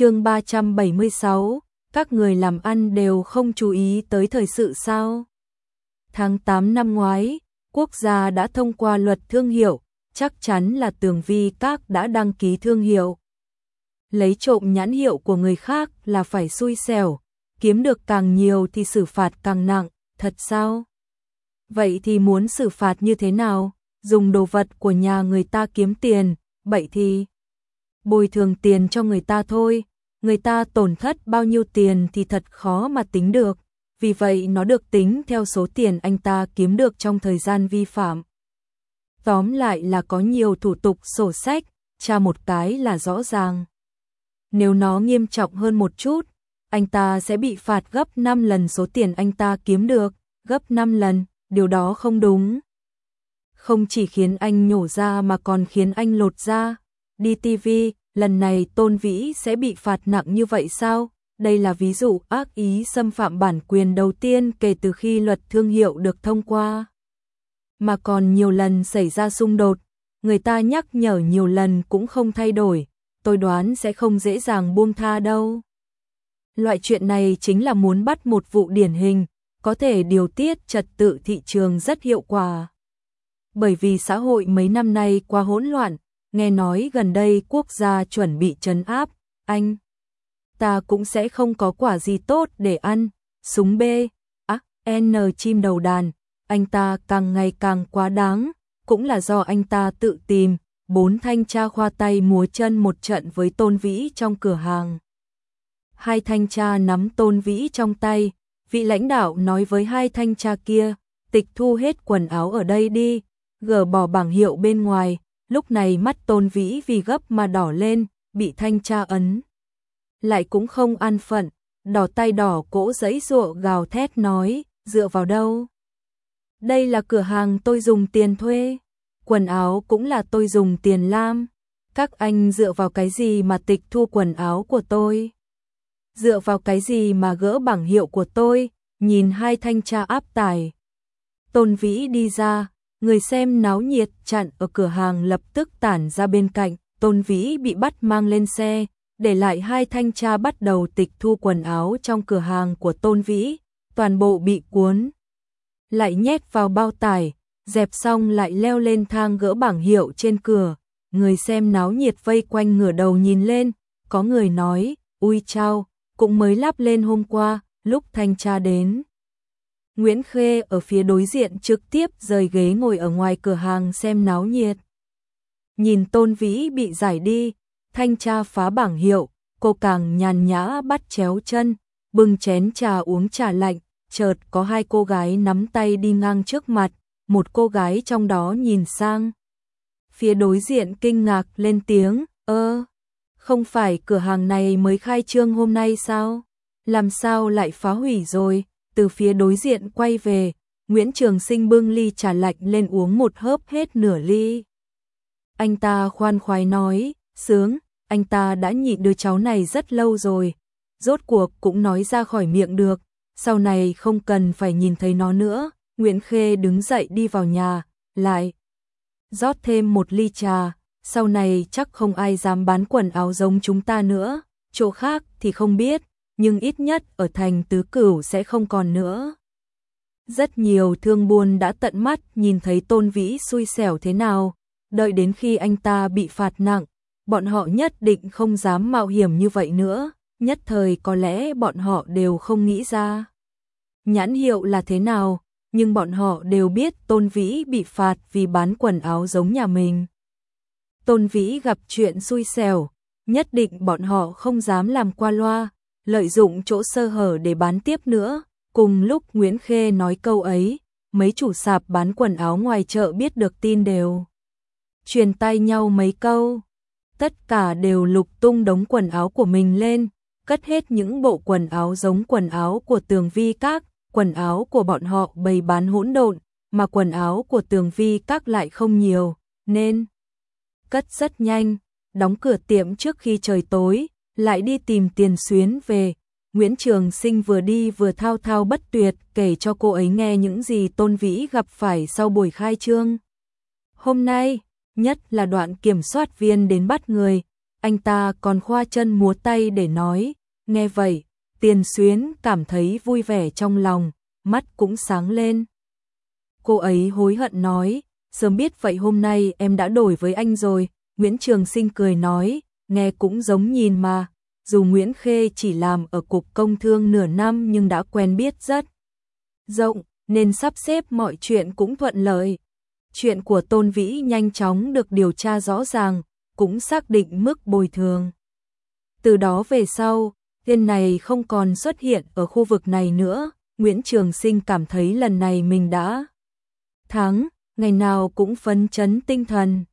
chương 376, các người làm ăn đều không chú ý tới thời sự sao? Tháng 8 năm ngoái, quốc gia đã thông qua luật thương hiệu, chắc chắn là tường vi các đã đăng ký thương hiệu. Lấy trộm nhãn hiệu của người khác là phải xui xẻo, kiếm được càng nhiều thì xử phạt càng nặng, thật sao? Vậy thì muốn xử phạt như thế nào? Dùng đồ vật của nhà người ta kiếm tiền, vậy thì bồi thường tiền cho người ta thôi, người ta tổn thất bao nhiêu tiền thì thật khó mà tính được, vì vậy nó được tính theo số tiền anh ta kiếm được trong thời gian vi phạm. Tóm lại là có nhiều thủ tục sổ sách, tra một cái là rõ ràng. Nếu nó nghiêm trọng hơn một chút, anh ta sẽ bị phạt gấp 5 lần số tiền anh ta kiếm được, gấp 5 lần, điều đó không đúng. Không chỉ khiến anh nhổ ra mà còn khiến anh lột ra. Đi TV, lần này Tôn Vĩ sẽ bị phạt nặng như vậy sao? Đây là ví dụ ác ý xâm phạm bản quyền đầu tiên kể từ khi luật thương hiệu được thông qua. Mà còn nhiều lần xảy ra xung đột, người ta nhắc nhở nhiều lần cũng không thay đổi, tôi đoán sẽ không dễ dàng buông tha đâu. Loại chuyện này chính là muốn bắt một vụ điển hình, có thể điều tiết trật tự thị trường rất hiệu quả. Bởi vì xã hội mấy năm nay quá hỗn loạn, nghe nói gần đây quốc gia chuẩn bị trấn áp, anh. Ta cũng sẽ không có quả gì tốt để ăn, súng B, á, N chim đầu đàn, anh ta càng ngày càng quá đáng, cũng là do anh ta tự tìm, bốn thanh tra khoa tay múa chân một trận với Tôn Vĩ trong cửa hàng. Hai thanh tra nắm Tôn Vĩ trong tay, vị lãnh đạo nói với hai thanh tra kia, tịch thu hết quần áo ở đây đi, gỡ bỏ bảng hiệu bên ngoài, lúc này mắt tôn vĩ vì gấp mà đỏ lên, bị thanh tra ấn. Lại cũng không an phận, đỏ tay đỏ cỗ giấy rụa gào thét nói, dựa vào đâu? Đây là cửa hàng tôi dùng tiền thuê, quần áo cũng là tôi dùng tiền lam. Các anh dựa vào cái gì mà tịch thu quần áo của tôi? Dựa vào cái gì mà gỡ bảng hiệu của tôi? Nhìn hai thanh tra áp tài, Tôn Vĩ đi ra, Người xem náo nhiệt chặn ở cửa hàng lập tức tản ra bên cạnh, Tôn Vĩ bị bắt mang lên xe, để lại hai thanh tra bắt đầu tịch thu quần áo trong cửa hàng của Tôn Vĩ, toàn bộ bị cuốn. Lại nhét vào bao tải, dẹp xong lại leo lên thang gỡ bảng hiệu trên cửa, người xem náo nhiệt vây quanh ngửa đầu nhìn lên, có người nói, ui chao, cũng mới lắp lên hôm qua, lúc thanh tra đến. Nguyễn Khê ở phía đối diện trực tiếp rời ghế ngồi ở ngoài cửa hàng xem náo nhiệt. Nhìn Tôn Vĩ bị giải đi, thanh tra phá bảng hiệu, cô càng nhàn nhã bắt chéo chân, bưng chén trà uống trà lạnh, chợt có hai cô gái nắm tay đi ngang trước mặt, một cô gái trong đó nhìn sang. Phía đối diện kinh ngạc lên tiếng, ơ, không phải cửa hàng này mới khai trương hôm nay sao? Làm sao lại phá hủy rồi? Từ phía đối diện quay về, Nguyễn Trường Sinh bưng ly trà lạnh lên uống một hớp hết nửa ly. Anh ta khoan khoái nói, sướng, anh ta đã nhịn đứa cháu này rất lâu rồi, rốt cuộc cũng nói ra khỏi miệng được, sau này không cần phải nhìn thấy nó nữa. Nguyễn Khê đứng dậy đi vào nhà, lại rót thêm một ly trà, sau này chắc không ai dám bán quần áo giống chúng ta nữa, chỗ khác thì không biết, nhưng ít nhất ở thành tứ cửu sẽ không còn nữa. Rất nhiều thương buôn đã tận mắt nhìn thấy tôn vĩ xui xẻo thế nào, đợi đến khi anh ta bị phạt nặng, bọn họ nhất định không dám mạo hiểm như vậy nữa, nhất thời có lẽ bọn họ đều không nghĩ ra. Nhãn hiệu là thế nào, nhưng bọn họ đều biết tôn vĩ bị phạt vì bán quần áo giống nhà mình. Tôn vĩ gặp chuyện xui xẻo, nhất định bọn họ không dám làm qua loa, lợi dụng chỗ sơ hở để bán tiếp nữa. Cùng lúc Nguyễn Khê nói câu ấy, mấy chủ sạp bán quần áo ngoài chợ biết được tin đều. Truyền tay nhau mấy câu. Tất cả đều lục tung đống quần áo của mình lên, cất hết những bộ quần áo giống quần áo của tường vi các, quần áo của bọn họ bày bán hỗn độn, mà quần áo của tường vi các lại không nhiều, nên cất rất nhanh, đóng cửa tiệm trước khi trời tối, lại đi tìm tiền xuyến về. Nguyễn Trường Sinh vừa đi vừa thao thao bất tuyệt kể cho cô ấy nghe những gì Tôn Vĩ gặp phải sau buổi khai trương. Hôm nay, nhất là đoạn kiểm soát viên đến bắt người, anh ta còn khoa chân múa tay để nói, nghe vậy, tiền xuyến cảm thấy vui vẻ trong lòng, mắt cũng sáng lên. Cô ấy hối hận nói, sớm biết vậy hôm nay em đã đổi với anh rồi, Nguyễn Trường Sinh cười nói, nghe cũng giống nhìn mà, dù Nguyễn Khê chỉ làm ở cục công thương nửa năm nhưng đã quen biết rất rộng, nên sắp xếp mọi chuyện cũng thuận lợi. Chuyện của Tôn Vĩ nhanh chóng được điều tra rõ ràng, cũng xác định mức bồi thường. Từ đó về sau, tên này không còn xuất hiện ở khu vực này nữa, Nguyễn Trường Sinh cảm thấy lần này mình đã thắng, ngày nào cũng phấn chấn tinh thần.